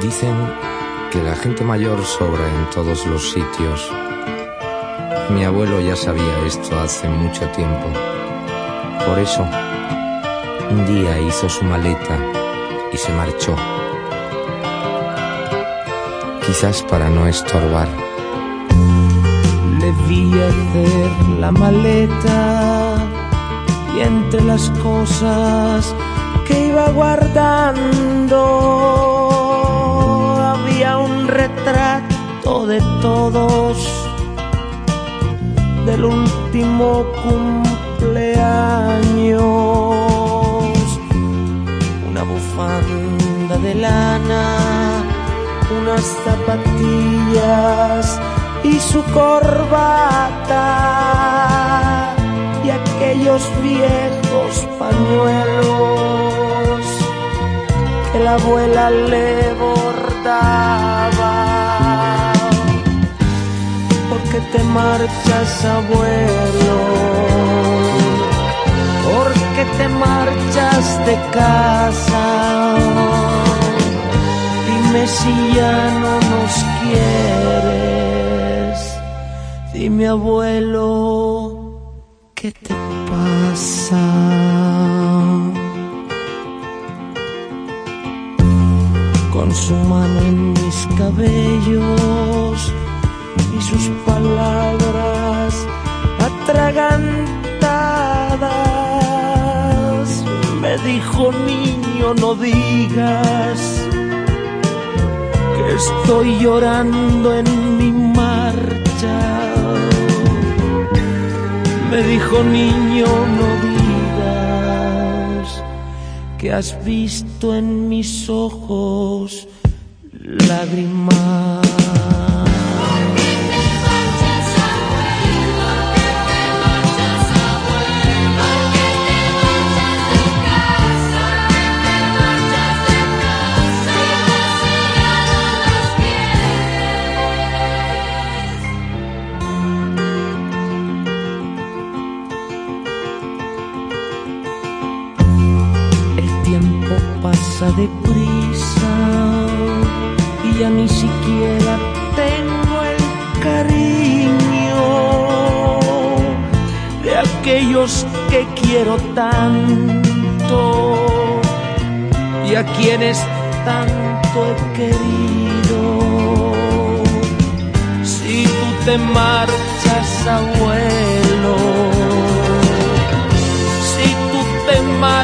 Dicen que la gente mayor sobra en todos los sitios. Mi abuelo ya sabía esto hace mucho tiempo. Por eso, un día hizo su maleta y se marchó. Quizás para no estorbar. Le vi hacer la maleta y entre las cosas que iba guardando de todos del último cumpleaños. Una bufanda de lana, unas zapatillas y su corbata y aquellos viejos pañuelos que la abuela le bordaba. ¿Por qué te marchas, abuelo? ¿Por qué te marchas de casa? Dime si ya no nos quieres. Dime, abuelo, ¿qué te pasa? Con su mano en mis cabellos sus palabras atragantadas. Me dijo, niño, no digas que estoy llorando en mi marcha. Me dijo, niño, no digas que has visto en mis ojos lágrimas. Pasa deprisa y ya ni siquiera tengo el cariño de aquellos que quiero tanto y a quienes tanto he querido. Si tú te marchas, abuelo,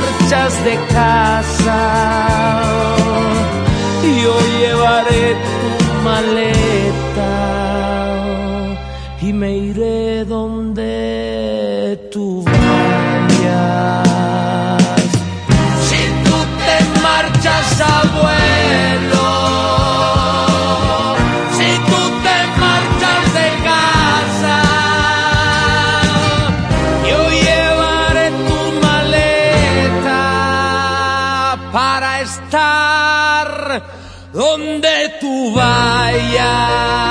marchas de casa, estar donde tú vayas.